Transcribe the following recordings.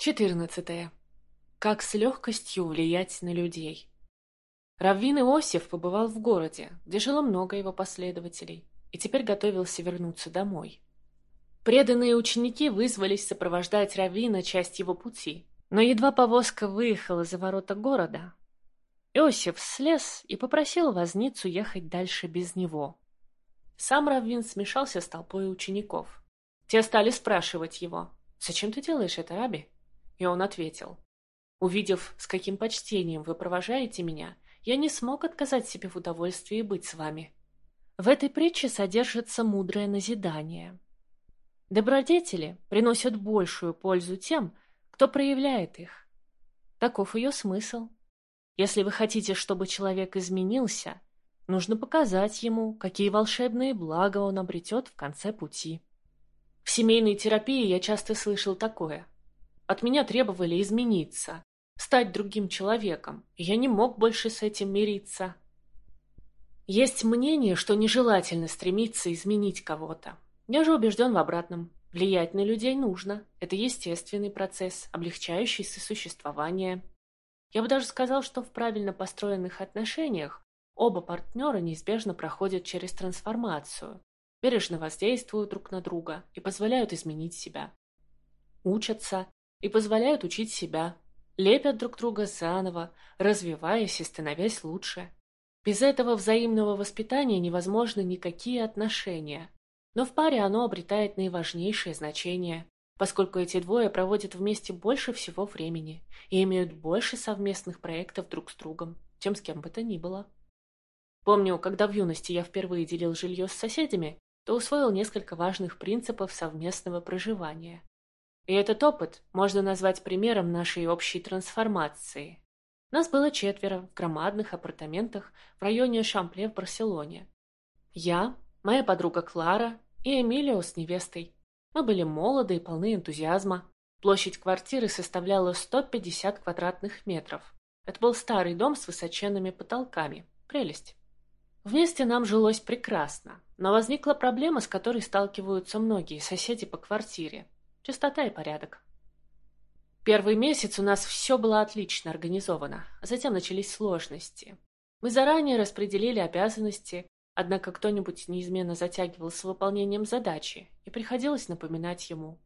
14. Как с легкостью влиять на людей. Раввин Иосиф побывал в городе, где жило много его последователей, и теперь готовился вернуться домой. Преданные ученики вызвались сопровождать Раввина часть его пути, но едва повозка выехала за ворота города, Иосиф слез и попросил возницу ехать дальше без него. Сам Раввин смешался с толпой учеников. Те стали спрашивать его, «Зачем ты делаешь это, Раби?» И он ответил. «Увидев, с каким почтением вы провожаете меня, я не смог отказать себе в удовольствии быть с вами». В этой притче содержится мудрое назидание. Добродетели приносят большую пользу тем, кто проявляет их. Таков ее смысл. Если вы хотите, чтобы человек изменился, нужно показать ему, какие волшебные блага он обретет в конце пути. В семейной терапии я часто слышал такое – от меня требовали измениться, стать другим человеком, я не мог больше с этим мириться. Есть мнение, что нежелательно стремиться изменить кого-то. Я же убежден в обратном. Влиять на людей нужно. Это естественный процесс, облегчающий сосуществование. Я бы даже сказал, что в правильно построенных отношениях оба партнера неизбежно проходят через трансформацию, бережно воздействуют друг на друга и позволяют изменить себя. Учатся, и позволяют учить себя, лепят друг друга заново, развиваясь и становясь лучше. Без этого взаимного воспитания невозможны никакие отношения, но в паре оно обретает наиважнейшее значение, поскольку эти двое проводят вместе больше всего времени и имеют больше совместных проектов друг с другом, чем с кем бы то ни было. Помню, когда в юности я впервые делил жилье с соседями, то усвоил несколько важных принципов совместного проживания. И этот опыт можно назвать примером нашей общей трансформации. Нас было четверо в громадных апартаментах в районе Шампле в Барселоне. Я, моя подруга Клара и Эмилио с невестой. Мы были молоды и полны энтузиазма. Площадь квартиры составляла 150 квадратных метров. Это был старый дом с высоченными потолками. Прелесть. Вместе нам жилось прекрасно, но возникла проблема, с которой сталкиваются многие соседи по квартире. Чистота и порядок. Первый месяц у нас все было отлично организовано, а затем начались сложности. Мы заранее распределили обязанности, однако кто-нибудь неизменно затягивал с выполнением задачи, и приходилось напоминать ему.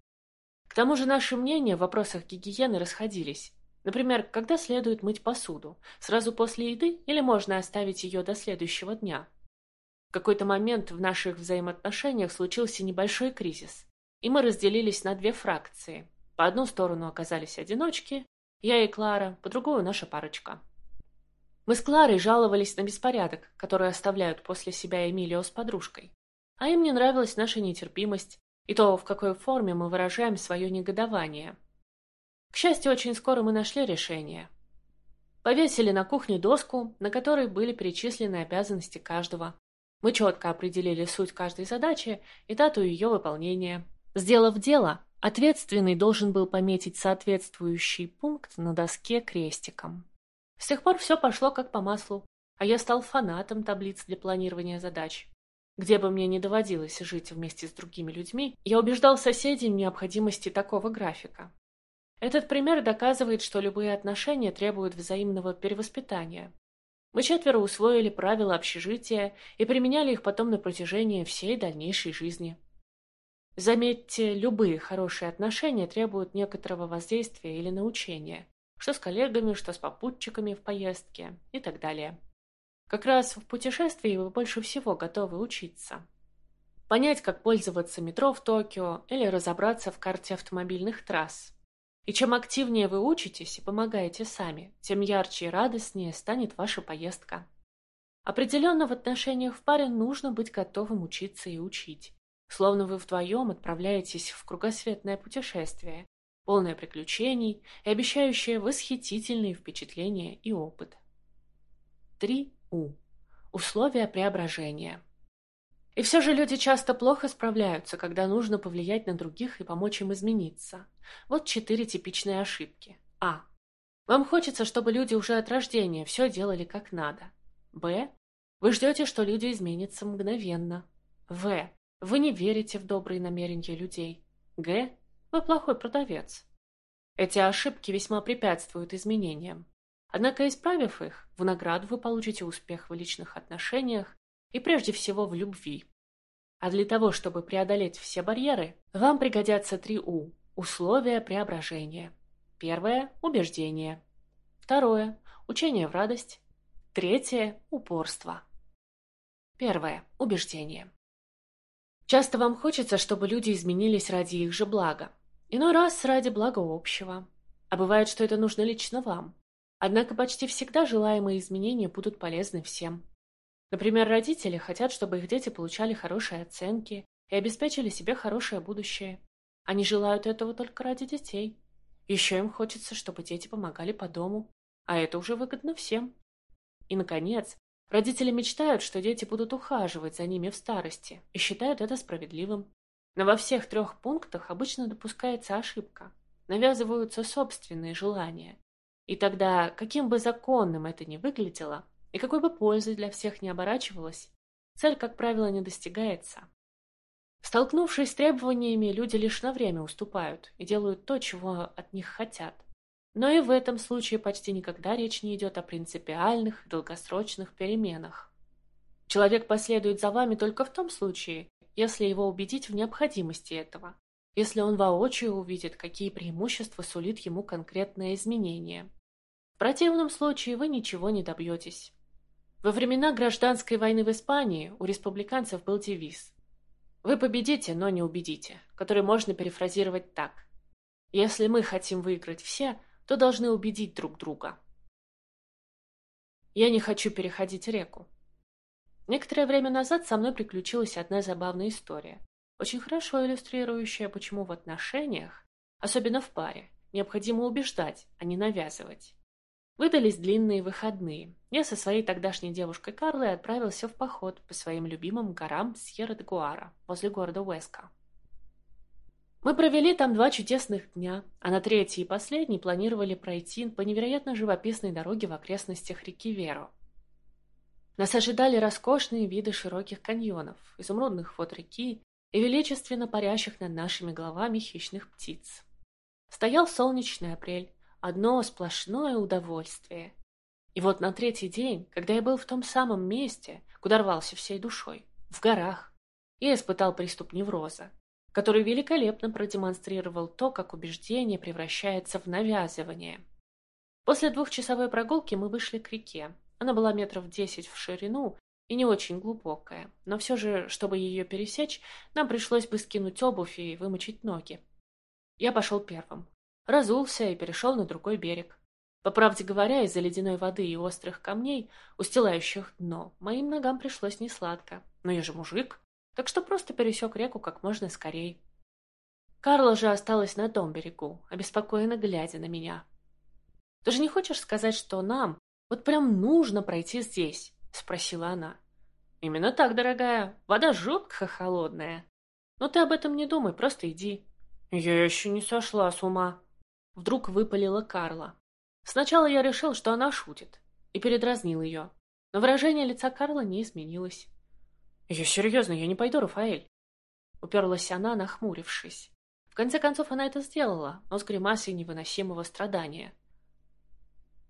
К тому же наши мнения в вопросах гигиены расходились. Например, когда следует мыть посуду, сразу после еды или можно оставить ее до следующего дня. В какой-то момент в наших взаимоотношениях случился небольшой кризис и мы разделились на две фракции. По одну сторону оказались одиночки, я и Клара, по другую наша парочка. Мы с Кларой жаловались на беспорядок, который оставляют после себя Эмилио с подружкой. А им не нравилась наша нетерпимость и то, в какой форме мы выражаем свое негодование. К счастью, очень скоро мы нашли решение. Повесили на кухне доску, на которой были перечислены обязанности каждого. Мы четко определили суть каждой задачи и дату ее выполнения, Сделав дело, ответственный должен был пометить соответствующий пункт на доске крестиком. С тех пор все пошло как по маслу, а я стал фанатом таблиц для планирования задач. Где бы мне ни доводилось жить вместе с другими людьми, я убеждал соседей в необходимости такого графика. Этот пример доказывает, что любые отношения требуют взаимного перевоспитания. Мы четверо усвоили правила общежития и применяли их потом на протяжении всей дальнейшей жизни. Заметьте, любые хорошие отношения требуют некоторого воздействия или научения, что с коллегами, что с попутчиками в поездке и так далее. Как раз в путешествии вы больше всего готовы учиться. Понять, как пользоваться метро в Токио или разобраться в карте автомобильных трасс. И чем активнее вы учитесь и помогаете сами, тем ярче и радостнее станет ваша поездка. Определенно в отношениях в паре нужно быть готовым учиться и учить словно вы вдвоем отправляетесь в кругосветное путешествие, полное приключений и обещающее восхитительные впечатления и опыт. 3У. Условия преображения. И все же люди часто плохо справляются, когда нужно повлиять на других и помочь им измениться. Вот четыре типичные ошибки. А. Вам хочется, чтобы люди уже от рождения все делали как надо. Б. Вы ждете, что люди изменятся мгновенно. В. Вы не верите в добрые намерения людей. Г. Вы плохой продавец. Эти ошибки весьма препятствуют изменениям. Однако, исправив их, в награду вы получите успех в личных отношениях и прежде всего в любви. А для того, чтобы преодолеть все барьеры, вам пригодятся три У – условия преображения. Первое – убеждение. Второе – учение в радость. Третье – упорство. Первое – убеждение. Часто вам хочется, чтобы люди изменились ради их же блага. Иной раз ради блага общего. А бывает, что это нужно лично вам. Однако почти всегда желаемые изменения будут полезны всем. Например, родители хотят, чтобы их дети получали хорошие оценки и обеспечили себе хорошее будущее. Они желают этого только ради детей. Еще им хочется, чтобы дети помогали по дому, а это уже выгодно всем. И, наконец, родители мечтают, что дети будут ухаживать за ними в старости и считают это справедливым. Но во всех трех пунктах обычно допускается ошибка. Навязываются собственные желания. И тогда, каким бы законным это ни выглядело, и какой бы пользой для всех не оборачивалась, цель, как правило, не достигается. Столкнувшись с требованиями, люди лишь на время уступают и делают то, чего от них хотят. Но и в этом случае почти никогда речь не идет о принципиальных, долгосрочных переменах. Человек последует за вами только в том случае, если его убедить в необходимости этого, если он воочию увидит, какие преимущества сулит ему конкретное изменение. В противном случае вы ничего не добьетесь. Во времена гражданской войны в Испании у республиканцев был девиз «Вы победите, но не убедите», который можно перефразировать так «Если мы хотим выиграть все, то должны убедить друг друга». Я не хочу переходить реку. Некоторое время назад со мной приключилась одна забавная история очень хорошо иллюстрирующая, почему в отношениях, особенно в паре, необходимо убеждать, а не навязывать. Выдались длинные выходные. Я со своей тогдашней девушкой Карлой отправился в поход по своим любимым горам Сьерра-де-Гуара, возле города Уэска. Мы провели там два чудесных дня, а на третий и последний планировали пройти по невероятно живописной дороге в окрестностях реки Веро. Нас ожидали роскошные виды широких каньонов, изумрудных вод реки и величественно парящих над нашими головами хищных птиц. Стоял солнечный апрель, одно сплошное удовольствие. И вот на третий день, когда я был в том самом месте, куда рвался всей душой, в горах, я испытал приступ невроза, который великолепно продемонстрировал то, как убеждение превращается в навязывание. После двухчасовой прогулки мы вышли к реке. Она была метров десять в ширину и не очень глубокая, но все же, чтобы ее пересечь, нам пришлось бы скинуть обувь и вымочить ноги. Я пошел первым. Разулся и перешел на другой берег. По правде говоря, из-за ледяной воды и острых камней, устилающих дно, моим ногам пришлось несладко. Но я же мужик, так что просто пересек реку как можно скорее. Карла же осталась на том берегу, обеспокоенно глядя на меня. «Ты же не хочешь сказать, что нам вот прям нужно пройти здесь?» — спросила она. «Именно так, дорогая. Вода жутко холодная. Но ты об этом не думай, просто иди». «Я еще не сошла с ума». Вдруг выпалила Карла. Сначала я решил, что она шутит, и передразнил ее. Но выражение лица Карла не изменилось. «Я серьезно, я не пойду, Рафаэль». Уперлась она, нахмурившись. В конце концов, она это сделала, но с гримасой невыносимого страдания.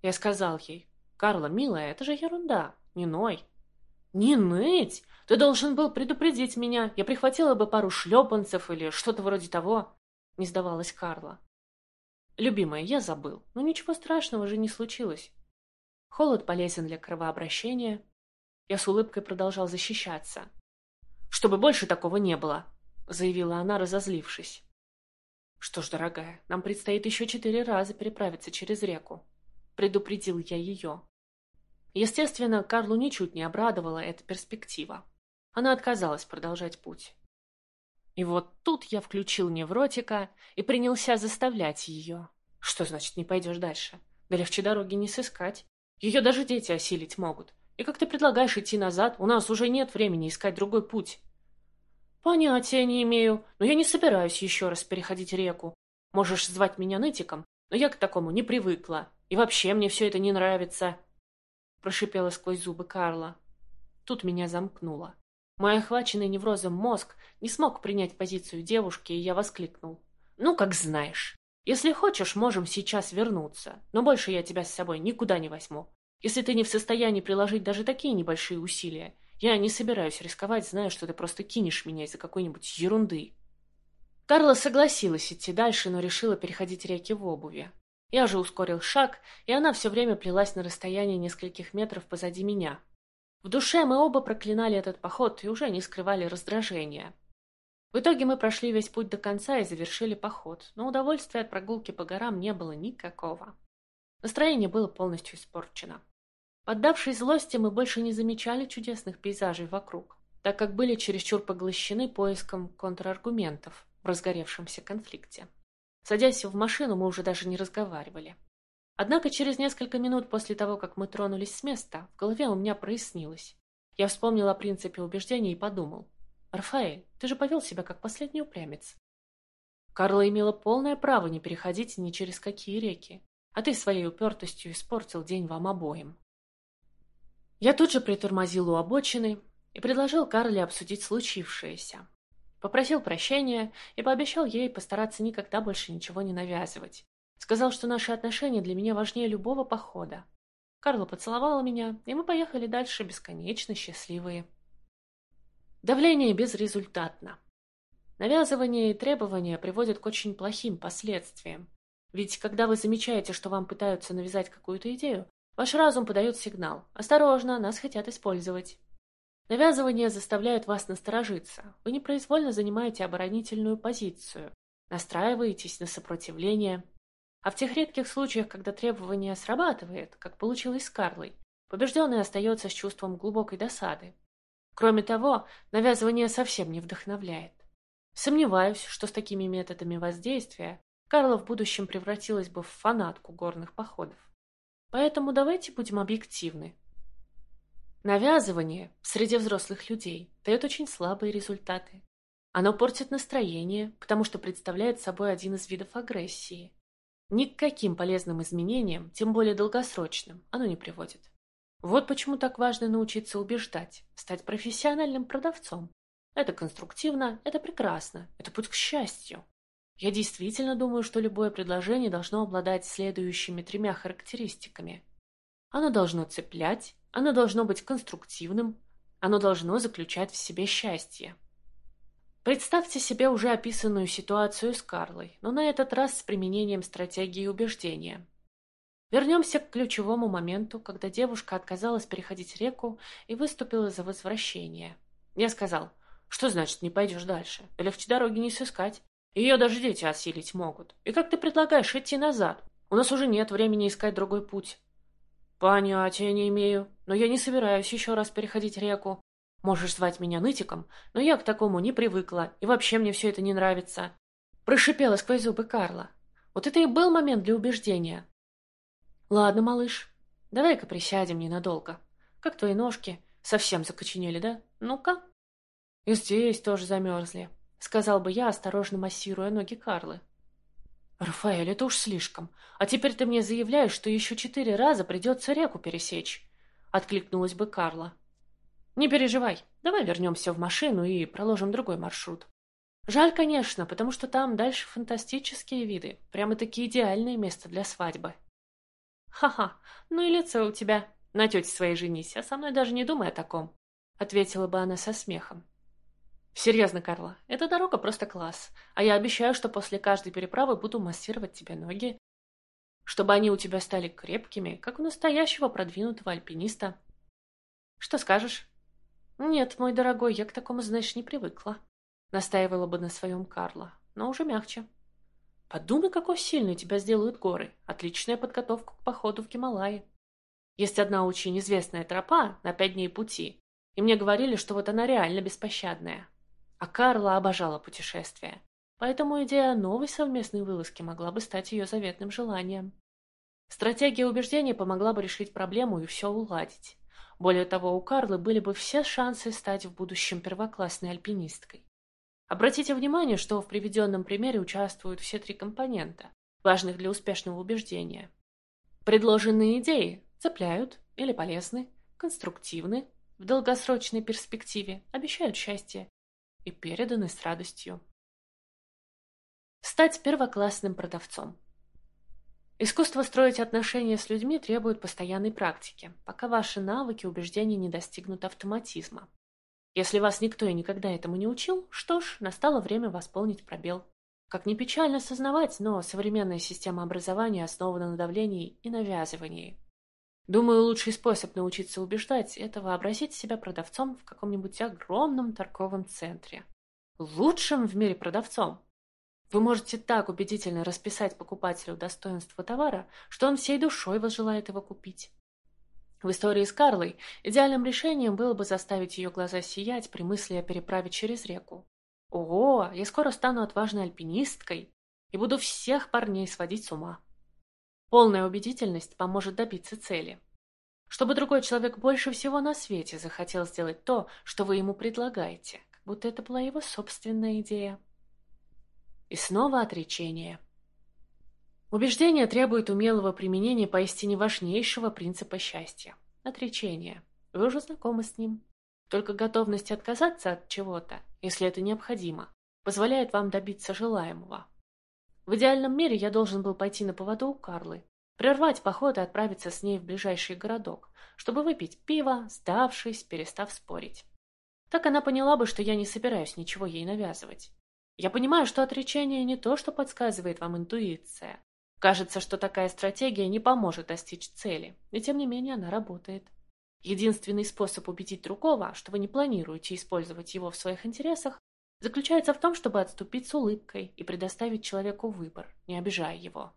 Я сказал ей, «Карла, милая, это же ерунда, не ной». «Не ныть! Ты должен был предупредить меня. Я прихватила бы пару шлепанцев или что-то вроде того», — не сдавалась Карла. «Любимая, я забыл. Но ничего страшного же не случилось. Холод полезен для кровообращения». Я с улыбкой продолжал защищаться. «Чтобы больше такого не было», — заявила она, разозлившись. «Что ж, дорогая, нам предстоит еще четыре раза переправиться через реку», — предупредил я ее. Естественно, Карлу ничуть не обрадовала эта перспектива. Она отказалась продолжать путь. И вот тут я включил невротика и принялся заставлять ее. Что значит не пойдешь дальше? Да легче дороги не сыскать. Ее даже дети осилить могут. И как ты предлагаешь идти назад, у нас уже нет времени искать другой путь. Понятия не имею, но я не собираюсь еще раз переходить реку. Можешь звать меня нытиком, но я к такому не привыкла. И вообще мне все это не нравится прошипела сквозь зубы Карла. Тут меня замкнуло. Мой охваченный неврозом мозг не смог принять позицию девушки, и я воскликнул. «Ну, как знаешь». Если хочешь, можем сейчас вернуться, но больше я тебя с собой никуда не возьму. Если ты не в состоянии приложить даже такие небольшие усилия, я не собираюсь рисковать, зная, что ты просто кинешь меня из-за какой-нибудь ерунды. Карла согласилась идти дальше, но решила переходить реки в обуви. Я же ускорил шаг, и она все время плелась на расстоянии нескольких метров позади меня. В душе мы оба проклинали этот поход и уже не скрывали раздражения. В итоге мы прошли весь путь до конца и завершили поход, но удовольствия от прогулки по горам не было никакого. Настроение было полностью испорчено. Поддавшись злости, мы больше не замечали чудесных пейзажей вокруг, так как были чересчур поглощены поиском контраргументов в разгоревшемся конфликте. Садясь в машину, мы уже даже не разговаривали. Однако через несколько минут после того, как мы тронулись с места, в голове у меня прояснилось. Я вспомнил о принципе убеждения и подумал. «Рафаэль, ты же повел себя как последний упрямец». Карла имела полное право не переходить ни через какие реки, а ты своей упертостью испортил день вам обоим. Я тут же притормозил у обочины и предложил Карле обсудить случившееся. Попросил прощения и пообещал ей постараться никогда больше ничего не навязывать. Сказал, что наши отношения для меня важнее любого похода. Карла поцеловала меня, и мы поехали дальше бесконечно счастливые. Давление безрезультатно. Навязывание и требования приводят к очень плохим последствиям. Ведь когда вы замечаете, что вам пытаются навязать какую-то идею, Ваш разум подает сигнал. Осторожно, нас хотят использовать. Навязывание заставляет вас насторожиться. Вы непроизвольно занимаете оборонительную позицию, настраиваетесь на сопротивление. А в тех редких случаях, когда требование срабатывает, как получилось с Карлой, побежденный остается с чувством глубокой досады. Кроме того, навязывание совсем не вдохновляет. Сомневаюсь, что с такими методами воздействия Карла в будущем превратилась бы в фанатку горных походов. Поэтому давайте будем объективны. Навязывание среди взрослых людей дает очень слабые результаты. Оно портит настроение, потому что представляет собой один из видов агрессии. Ни к каким полезным изменениям, тем более долгосрочным, оно не приводит. Вот почему так важно научиться убеждать, стать профессиональным продавцом. Это конструктивно, это прекрасно, это путь к счастью. Я действительно думаю, что любое предложение должно обладать следующими тремя характеристиками. Оно должно цеплять, оно должно быть конструктивным, оно должно заключать в себе счастье. Представьте себе уже описанную ситуацию с Карлой, но на этот раз с применением стратегии убеждения. Вернемся к ключевому моменту, когда девушка отказалась переходить реку и выступила за возвращение. Я сказал, что значит не пойдешь дальше? Легче дороги не сыскать. Ее даже дети осилить могут. И как ты предлагаешь идти назад? У нас уже нет времени искать другой путь. Понятия не имею, но я не собираюсь еще раз переходить реку. Можешь звать меня нытиком, но я к такому не привыкла, и вообще мне все это не нравится. Прошипела сквозь зубы Карла. Вот это и был момент для убеждения. Ладно, малыш, давай-ка присядем ненадолго. Как твои ножки? Совсем закоченели, да? Ну-ка. И здесь тоже замерзли сказал бы я, осторожно массируя ноги Карлы. «Рафаэль, это уж слишком. А теперь ты мне заявляешь, что еще четыре раза придется реку пересечь», — откликнулась бы Карла. «Не переживай, давай вернемся в машину и проложим другой маршрут. Жаль, конечно, потому что там дальше фантастические виды, прямо-таки идеальное место для свадьбы». «Ха-ха, ну и лицо у тебя. На тете своей женись, а со мной даже не думай о таком», — ответила бы она со смехом. Серьезно, Карла, эта дорога просто класс. А я обещаю, что после каждой переправы буду массировать тебе ноги, чтобы они у тебя стали крепкими, как у настоящего продвинутого альпиниста. Что скажешь? Нет, мой дорогой, я к такому, знаешь, не привыкла. Настаивала бы на своем Карла, но уже мягче. Подумай, какой сильный тебя сделают горы. Отличная подготовка к походу в Гималаи. Есть одна очень известная тропа на пять дней пути, и мне говорили, что вот она реально беспощадная. А Карла обожала путешествия, поэтому идея новой совместной вылазки могла бы стать ее заветным желанием. Стратегия убеждения помогла бы решить проблему и все уладить. Более того, у Карлы были бы все шансы стать в будущем первоклассной альпинисткой. Обратите внимание, что в приведенном примере участвуют все три компонента, важных для успешного убеждения. Предложенные идеи цепляют или полезны, конструктивны, в долгосрочной перспективе обещают счастье и переданы с радостью. Стать первоклассным продавцом. Искусство строить отношения с людьми требует постоянной практики, пока ваши навыки убеждения не достигнут автоматизма. Если вас никто и никогда этому не учил, что ж, настало время восполнить пробел. Как ни печально осознавать, но современная система образования основана на давлении и навязывании. Думаю, лучший способ научиться убеждать – это вообразить себя продавцом в каком-нибудь огромном торговом центре. Лучшим в мире продавцом. Вы можете так убедительно расписать покупателю достоинство товара, что он всей душой возжелает его купить. В истории с Карлой идеальным решением было бы заставить ее глаза сиять при мысли о переправе через реку. Ого, я скоро стану отважной альпинисткой и буду всех парней сводить с ума. Полная убедительность поможет добиться цели. Чтобы другой человек больше всего на свете захотел сделать то, что вы ему предлагаете, как будто это была его собственная идея. И снова отречение. Убеждение требует умелого применения поистине важнейшего принципа счастья – отречения. Вы уже знакомы с ним. Только готовность отказаться от чего-то, если это необходимо, позволяет вам добиться желаемого. В идеальном мире я должен был пойти на поводу у Карлы, прервать поход и отправиться с ней в ближайший городок, чтобы выпить пиво, сдавшись, перестав спорить. Так она поняла бы, что я не собираюсь ничего ей навязывать. Я понимаю, что отречение не то, что подсказывает вам интуиция. Кажется, что такая стратегия не поможет достичь цели, и тем не менее она работает. Единственный способ убедить другого, что вы не планируете использовать его в своих интересах, заключается в том, чтобы отступить с улыбкой и предоставить человеку выбор, не обижая его.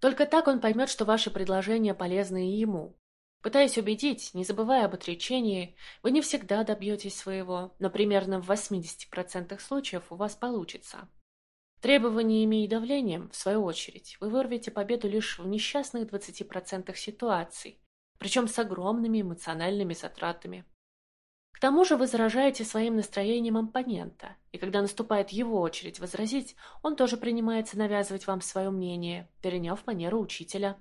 Только так он поймет, что ваши предложения полезны и ему. Пытаясь убедить, не забывая об отречении, вы не всегда добьетесь своего, но примерно в 80% случаев у вас получится. Требованиями и давлением, в свою очередь, вы вырвете победу лишь в несчастных 20% ситуаций, причем с огромными эмоциональными затратами. Тому же вы заражаете своим настроением оппонента, и когда наступает его очередь возразить, он тоже принимается навязывать вам свое мнение, переняв манеру учителя.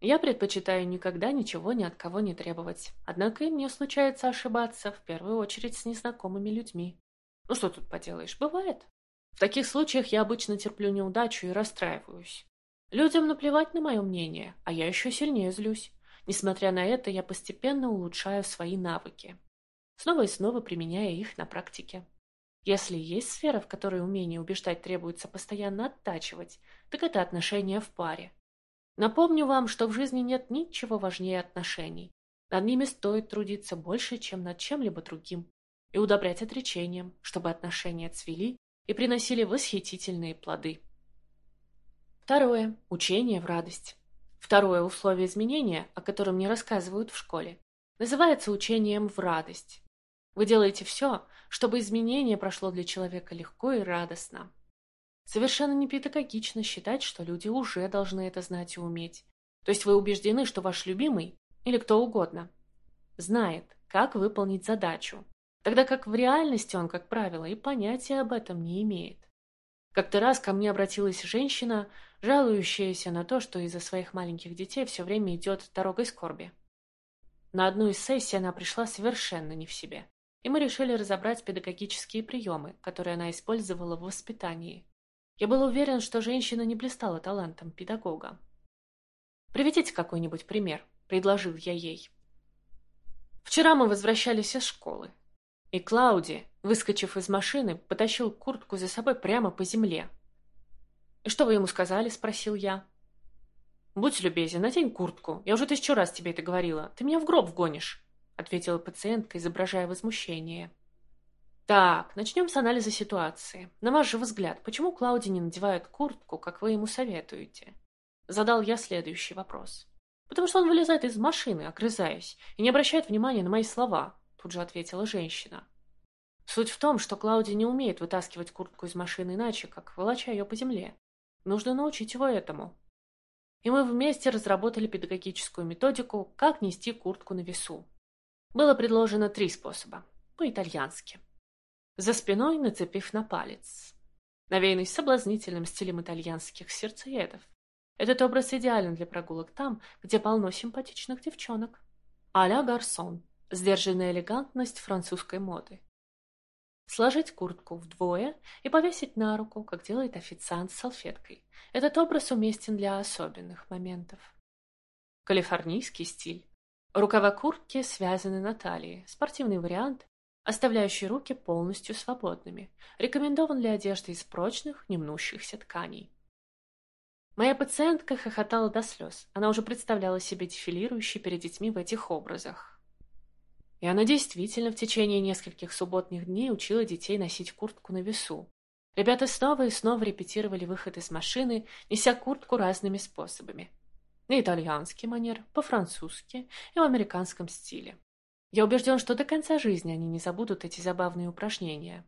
Я предпочитаю никогда ничего ни от кого не требовать, однако и мне случается ошибаться, в первую очередь с незнакомыми людьми. Ну что тут поделаешь, бывает. В таких случаях я обычно терплю неудачу и расстраиваюсь. Людям наплевать на мое мнение, а я еще сильнее злюсь. Несмотря на это, я постепенно улучшаю свои навыки, снова и снова применяя их на практике. Если есть сфера, в которой умение убеждать требуется постоянно оттачивать, так это отношения в паре. Напомню вам, что в жизни нет ничего важнее отношений. Над ними стоит трудиться больше, чем над чем-либо другим, и удобрять отречением, чтобы отношения цвели и приносили восхитительные плоды. Второе. Учение в радость. Второе условие изменения, о котором мне рассказывают в школе, называется учением в радость. Вы делаете все, чтобы изменение прошло для человека легко и радостно. Совершенно не педагогично считать, что люди уже должны это знать и уметь. То есть вы убеждены, что ваш любимый, или кто угодно, знает, как выполнить задачу, тогда как в реальности он, как правило, и понятия об этом не имеет. Как-то раз ко мне обратилась женщина, жалующаяся на то, что из-за своих маленьких детей все время идет дорогой скорби. На одну из сессий она пришла совершенно не в себе, и мы решили разобрать педагогические приемы, которые она использовала в воспитании. Я был уверен, что женщина не блистала талантом педагога. «Приведите какой-нибудь пример», — предложил я ей. Вчера мы возвращались из школы, и Клауди, выскочив из машины, потащил куртку за собой прямо по земле. «И что вы ему сказали?» – спросил я. «Будь любезен, надень куртку. Я уже тысячу раз тебе это говорила. Ты меня в гроб вгонишь», – ответила пациентка, изображая возмущение. «Так, начнем с анализа ситуации. На ваш же взгляд, почему Клауди не надевает куртку, как вы ему советуете?» Задал я следующий вопрос. «Потому что он вылезает из машины, огрызаясь, и не обращает внимания на мои слова тут же ответила женщина. Суть в том, что Клауди не умеет вытаскивать куртку из машины иначе, как волоча ее по земле. Нужно научить его этому. И мы вместе разработали педагогическую методику, как нести куртку на весу. Было предложено три способа, по-итальянски. За спиной нацепив на палец. Навеянный соблазнительным стилем итальянских сердцеедов. Этот образ идеален для прогулок там, где полно симпатичных девчонок. А-ля гарсон. Сдержанная элегантность французской моды. Сложить куртку вдвое и повесить на руку, как делает официант с салфеткой. Этот образ уместен для особенных моментов. Калифорнийский стиль. Рукава куртки связаны на талии. Спортивный вариант, оставляющий руки полностью свободными. Рекомендован для одежды из прочных, немнущихся тканей. Моя пациентка хохотала до слез. Она уже представляла себе дефилирующей перед детьми в этих образах. И она действительно в течение нескольких субботних дней учила детей носить куртку на весу. Ребята снова и снова репетировали выход из машины, неся куртку разными способами. На итальянский манер, по-французски и в американском стиле. Я убежден, что до конца жизни они не забудут эти забавные упражнения.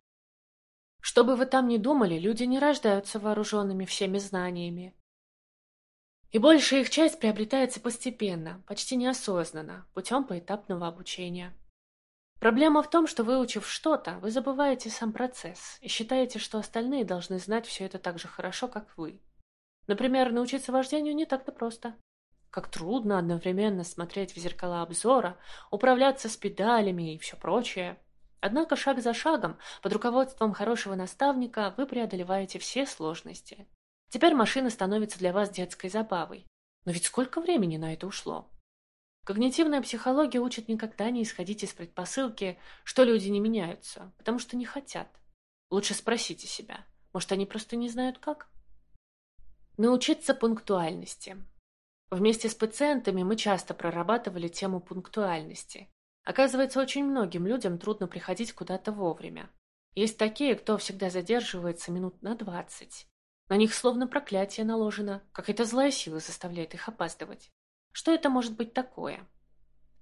Что бы вы там ни думали, люди не рождаются вооруженными всеми знаниями. И большая их часть приобретается постепенно, почти неосознанно, путем поэтапного обучения. Проблема в том, что выучив что-то, вы забываете сам процесс и считаете, что остальные должны знать все это так же хорошо, как вы. Например, научиться вождению не так-то просто. Как трудно одновременно смотреть в зеркала обзора, управляться с педалями и все прочее. Однако шаг за шагом, под руководством хорошего наставника, вы преодолеваете все сложности. Теперь машина становится для вас детской забавой. Но ведь сколько времени на это ушло? Когнитивная психология учит никогда не исходить из предпосылки, что люди не меняются, потому что не хотят. Лучше спросите себя, может, они просто не знают как? Научиться пунктуальности. Вместе с пациентами мы часто прорабатывали тему пунктуальности. Оказывается, очень многим людям трудно приходить куда-то вовремя. Есть такие, кто всегда задерживается минут на двадцать. На них словно проклятие наложено, какая-то злая сила заставляет их опаздывать. Что это может быть такое?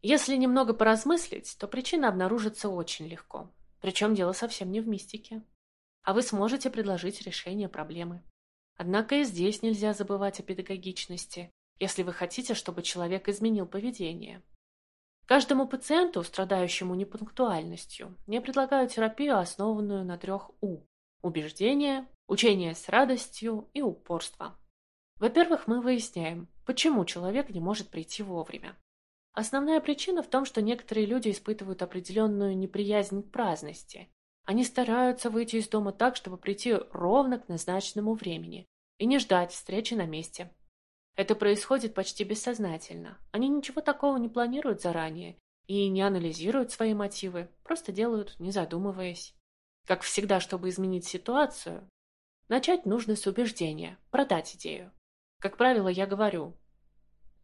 Если немного поразмыслить, то причина обнаружится очень легко. Причем дело совсем не в мистике. А вы сможете предложить решение проблемы. Однако и здесь нельзя забывать о педагогичности, если вы хотите, чтобы человек изменил поведение. Каждому пациенту, страдающему непунктуальностью, я предлагаю терапию, основанную на трех «У» – убеждение, учение с радостью и упорство. Во-первых, мы выясняем, почему человек не может прийти вовремя. Основная причина в том, что некоторые люди испытывают определенную неприязнь к праздности. Они стараются выйти из дома так, чтобы прийти ровно к назначенному времени и не ждать встречи на месте, это происходит почти бессознательно. Они ничего такого не планируют заранее и не анализируют свои мотивы, просто делают, не задумываясь. Как всегда, чтобы изменить ситуацию, начать нужно с убеждения, продать идею. Как правило, я говорю,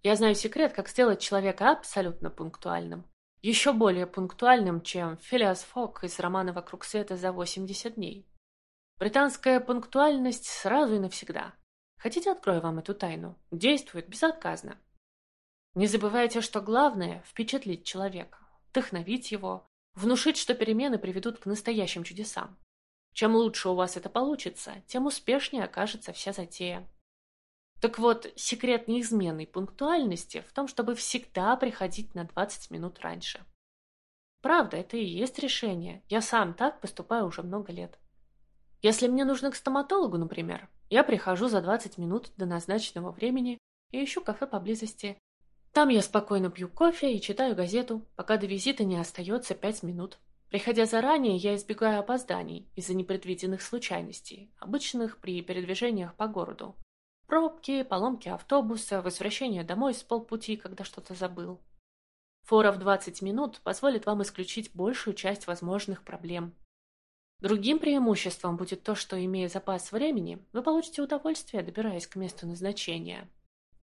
я знаю секрет, как сделать человека абсолютно пунктуальным. Еще более пунктуальным, чем Филиас Фок из романа «Вокруг света за 80 дней». Британская пунктуальность сразу и навсегда. Хотите, открою вам эту тайну? Действует безотказно. Не забывайте, что главное – впечатлить человека, вдохновить его, внушить, что перемены приведут к настоящим чудесам. Чем лучше у вас это получится, тем успешнее окажется вся затея. Так вот, секрет неизменной пунктуальности в том, чтобы всегда приходить на 20 минут раньше. Правда, это и есть решение. Я сам так поступаю уже много лет. Если мне нужно к стоматологу, например, я прихожу за 20 минут до назначенного времени и ищу кафе поблизости. Там я спокойно пью кофе и читаю газету, пока до визита не остается 5 минут. Приходя заранее, я избегаю опозданий из-за непредвиденных случайностей, обычных при передвижениях по городу. Пробки, поломки автобуса, возвращение домой с полпути, когда что-то забыл. Фора в 20 минут позволит вам исключить большую часть возможных проблем. Другим преимуществом будет то, что, имея запас времени, вы получите удовольствие, добираясь к месту назначения.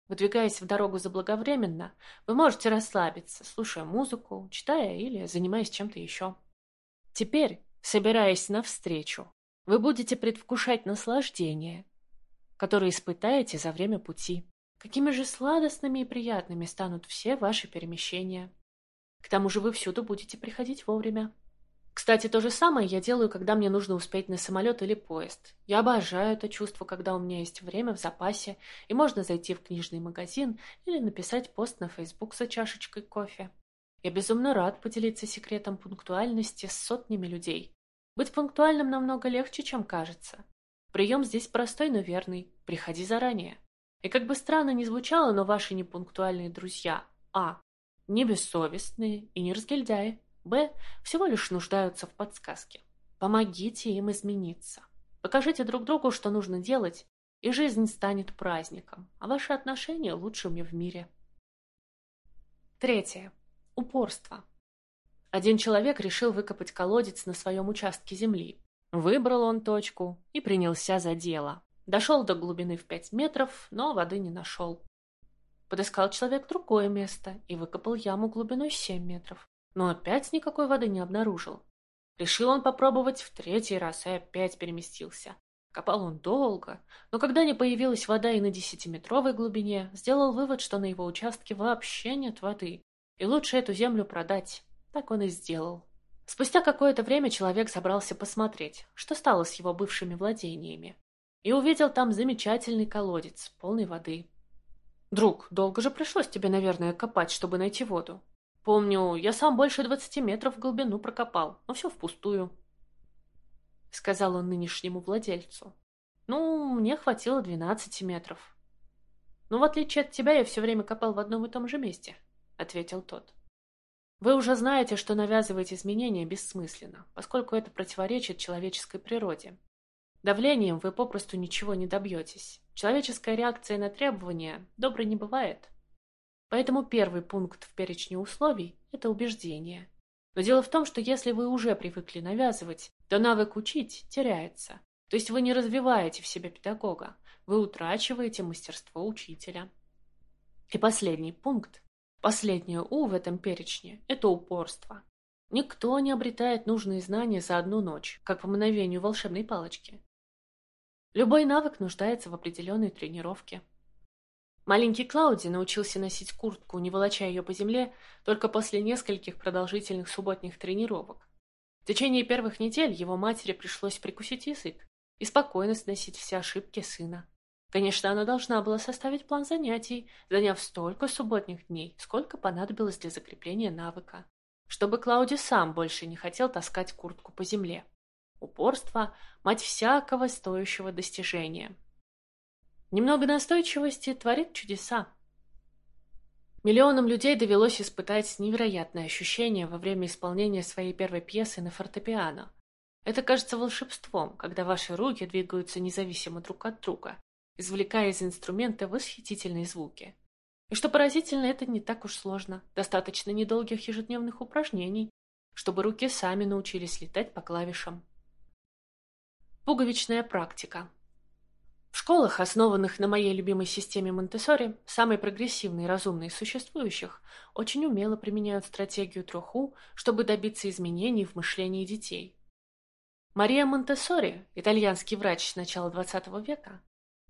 Выдвигаясь в дорогу заблаговременно, вы можете расслабиться, слушая музыку, читая или занимаясь чем-то еще. Теперь, собираясь навстречу, вы будете предвкушать наслаждение, которое испытаете за время пути. Какими же сладостными и приятными станут все ваши перемещения. К тому же вы всюду будете приходить вовремя. Кстати, то же самое я делаю, когда мне нужно успеть на самолет или поезд. Я обожаю это чувство, когда у меня есть время в запасе, и можно зайти в книжный магазин или написать пост на Facebook за чашечкой кофе. Я безумно рад поделиться секретом пунктуальности с сотнями людей. Быть пунктуальным намного легче, чем кажется. Прием здесь простой, но верный. Приходи заранее. И как бы странно ни звучало, но ваши непунктуальные друзья А. Не бессовестные и не разгильдяи. Б. Всего лишь нуждаются в подсказке. Помогите им измениться. Покажите друг другу, что нужно делать, и жизнь станет праздником, а ваши отношения лучшими в мире. Третье. Упорство. Один человек решил выкопать колодец на своем участке земли. Выбрал он точку и принялся за дело. Дошел до глубины в пять метров, но воды не нашел. Подыскал человек другое место и выкопал яму глубиной семь метров, но опять никакой воды не обнаружил. Решил он попробовать в третий раз и опять переместился. Копал он долго, но когда не появилась вода и на десятиметровой глубине, сделал вывод, что на его участке вообще нет воды, и лучше эту землю продать. Так он и сделал. Спустя какое-то время человек собрался посмотреть, что стало с его бывшими владениями, и увидел там замечательный колодец, полный воды. «Друг, долго же пришлось тебе, наверное, копать, чтобы найти воду. Помню, я сам больше двадцати метров в глубину прокопал, но все впустую», — сказал он нынешнему владельцу. «Ну, мне хватило двенадцати метров». «Ну, в отличие от тебя, я все время копал в одном и том же месте», — ответил тот. Вы уже знаете, что навязывать изменения бессмысленно, поскольку это противоречит человеческой природе. Давлением вы попросту ничего не добьетесь. Человеческая реакция на требования доброй не бывает. Поэтому первый пункт в перечне условий – это убеждение. Но дело в том, что если вы уже привыкли навязывать, то навык учить теряется. То есть вы не развиваете в себе педагога, вы утрачиваете мастерство учителя. И последний пункт Последнее «у» в этом перечне – это упорство. Никто не обретает нужные знания за одну ночь, как по мгновению волшебной палочки. Любой навык нуждается в определенной тренировке. Маленький Клауди научился носить куртку, не волоча ее по земле, только после нескольких продолжительных субботних тренировок. В течение первых недель его матери пришлось прикусить язык и спокойно сносить все ошибки сына. Конечно, она должна была составить план занятий, заняв столько субботних дней, сколько понадобилось для закрепления навыка, чтобы Клауди сам больше не хотел таскать куртку по земле. Упорство – мать всякого стоящего достижения. Немного настойчивости творит чудеса. Миллионам людей довелось испытать невероятное ощущение во время исполнения своей первой пьесы на фортепиано. Это кажется волшебством, когда ваши руки двигаются независимо друг от друга, извлекая из инструмента восхитительные звуки. И что поразительно, это не так уж сложно. Достаточно недолгих ежедневных упражнений, чтобы руки сами научились летать по клавишам. Пуговичная практика. В школах, основанных на моей любимой системе Монтессори, самые прогрессивные и разумные из существующих очень умело применяют стратегию треху, чтобы добиться изменений в мышлении детей. Мария Монтессори, итальянский врач с начала XX века,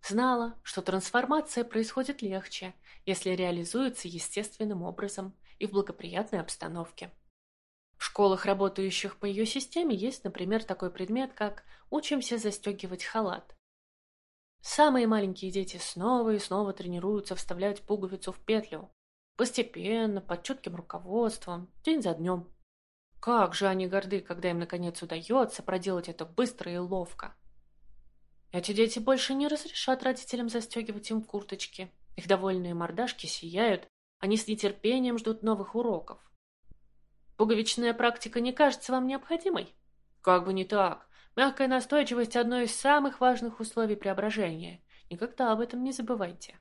Знала, что трансформация происходит легче, если реализуется естественным образом и в благоприятной обстановке. В школах, работающих по ее системе, есть, например, такой предмет, как «Учимся застегивать халат». Самые маленькие дети снова и снова тренируются вставлять пуговицу в петлю. Постепенно, под чутким руководством, день за днем. Как же они горды, когда им наконец удается проделать это быстро и ловко. Эти дети больше не разрешат родителям застегивать им курточки. Их довольные мордашки сияют, они с нетерпением ждут новых уроков. Пуговичная практика не кажется вам необходимой? Как бы не так. Мягкая настойчивость – одно из самых важных условий преображения. Никогда об этом не забывайте.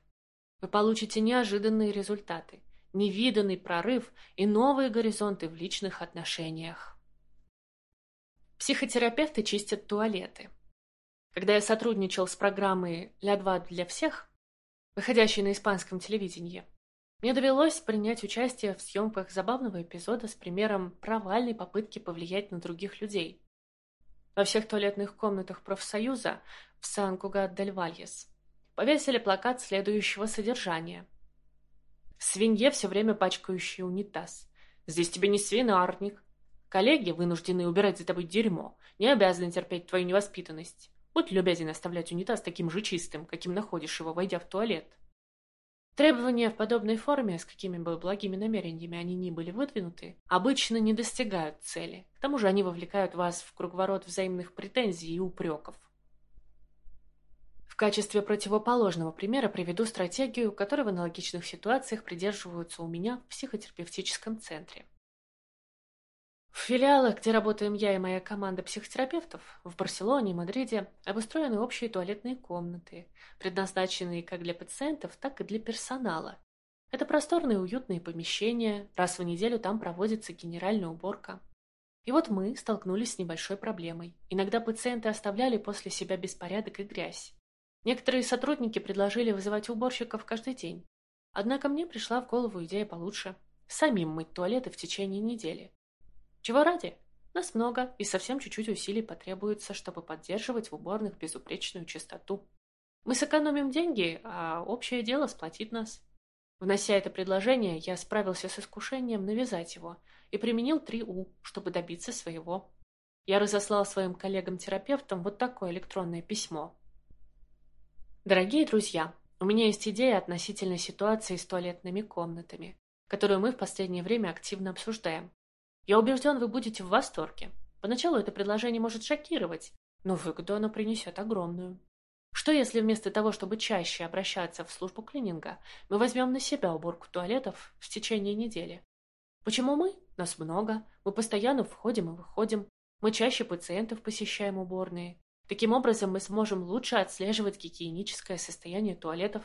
Вы получите неожиданные результаты, невиданный прорыв и новые горизонты в личных отношениях. Психотерапевты чистят туалеты. Когда я сотрудничал с программой «Ля 2 для всех», выходящей на испанском телевидении, мне довелось принять участие в съемках забавного эпизода с примером провальной попытки повлиять на других людей. Во всех туалетных комнатах профсоюза в Сан-Кугат-дель-Вальес повесили плакат следующего содержания. «Свинье, все время пачкающий унитаз. Здесь тебе не свинарник. Коллеги, вынужденные убирать за тобой дерьмо, не обязаны терпеть твою невоспитанность. Будь любезен оставлять унитаз таким же чистым, каким находишь его, войдя в туалет. Требования в подобной форме, с какими бы благими намерениями они ни были выдвинуты, обычно не достигают цели. К тому же они вовлекают вас в круговорот взаимных претензий и упреков. В качестве противоположного примера приведу стратегию, которой в аналогичных ситуациях придерживаются у меня в психотерапевтическом центре. В филиалах, где работаем я и моя команда психотерапевтов, в Барселоне и Мадриде обустроены общие туалетные комнаты, предназначенные как для пациентов, так и для персонала. Это просторные уютные помещения, раз в неделю там проводится генеральная уборка. И вот мы столкнулись с небольшой проблемой. Иногда пациенты оставляли после себя беспорядок и грязь. Некоторые сотрудники предложили вызывать уборщиков каждый день. Однако мне пришла в голову идея получше – самим мыть туалеты в течение недели. Чего ради? Нас много, и совсем чуть-чуть усилий потребуется, чтобы поддерживать в уборных безупречную чистоту. Мы сэкономим деньги, а общее дело сплотит нас. Внося это предложение, я справился с искушением навязать его и применил 3У, чтобы добиться своего. Я разослал своим коллегам-терапевтам вот такое электронное письмо. Дорогие друзья, у меня есть идея относительно ситуации с туалетными комнатами, которую мы в последнее время активно обсуждаем. Я убежден, вы будете в восторге. Поначалу это предложение может шокировать, но выгоду оно принесет огромную. Что если вместо того, чтобы чаще обращаться в службу клининга, мы возьмем на себя уборку туалетов в течение недели? Почему мы? Нас много, мы постоянно входим и выходим, мы чаще пациентов посещаем уборные. Таким образом, мы сможем лучше отслеживать гигиеническое состояние туалетов.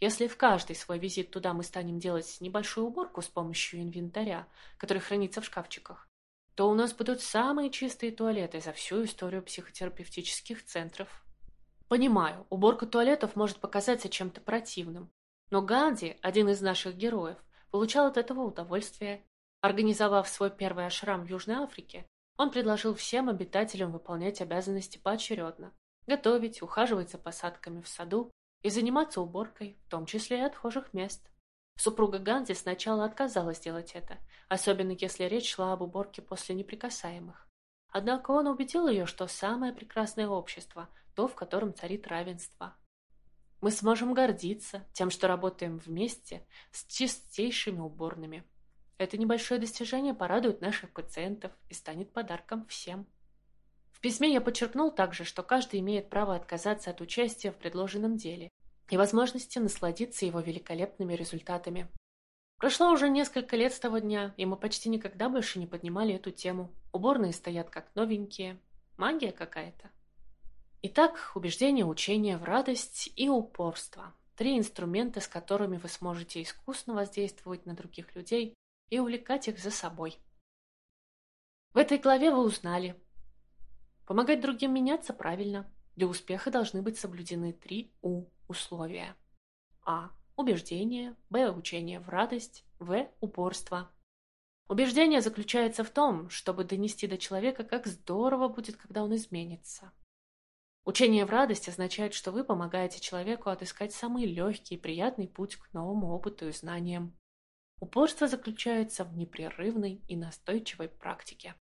Если в каждый свой визит туда мы станем делать небольшую уборку с помощью инвентаря, который хранится в шкафчиках, то у нас будут самые чистые туалеты за всю историю психотерапевтических центров. Понимаю, уборка туалетов может показаться чем-то противным, но Ганди, один из наших героев, получал от этого удовольствие. Организовав свой первый ашрам в Южной Африке, он предложил всем обитателям выполнять обязанности поочередно, готовить, ухаживать за посадками в саду и заниматься уборкой, в том числе и отхожих мест. Супруга Ганди сначала отказалась делать это, особенно если речь шла об уборке после неприкасаемых. Однако он убедил ее, что самое прекрасное общество – то, в котором царит равенство. Мы сможем гордиться тем, что работаем вместе с чистейшими уборными. Это небольшое достижение порадует наших пациентов и станет подарком всем. В письме я подчеркнул также, что каждый имеет право отказаться от участия в предложенном деле и возможности насладиться его великолепными результатами. Прошло уже несколько лет с того дня, и мы почти никогда больше не поднимали эту тему. Уборные стоят как новенькие. Магия какая-то. Итак, убеждение, учение в радость и упорство. Три инструмента, с которыми вы сможете искусно воздействовать на других людей и увлекать их за собой. В этой главе вы узнали. Помогать другим меняться правильно. Для успеха должны быть соблюдены три У условия. А. Убеждение. Б. Учение в радость. В. Упорство. Убеждение заключается в том, чтобы донести до человека, как здорово будет, когда он изменится. Учение в радость означает, что вы помогаете человеку отыскать самый легкий и приятный путь к новому опыту и знаниям. Упорство заключается в непрерывной и настойчивой практике.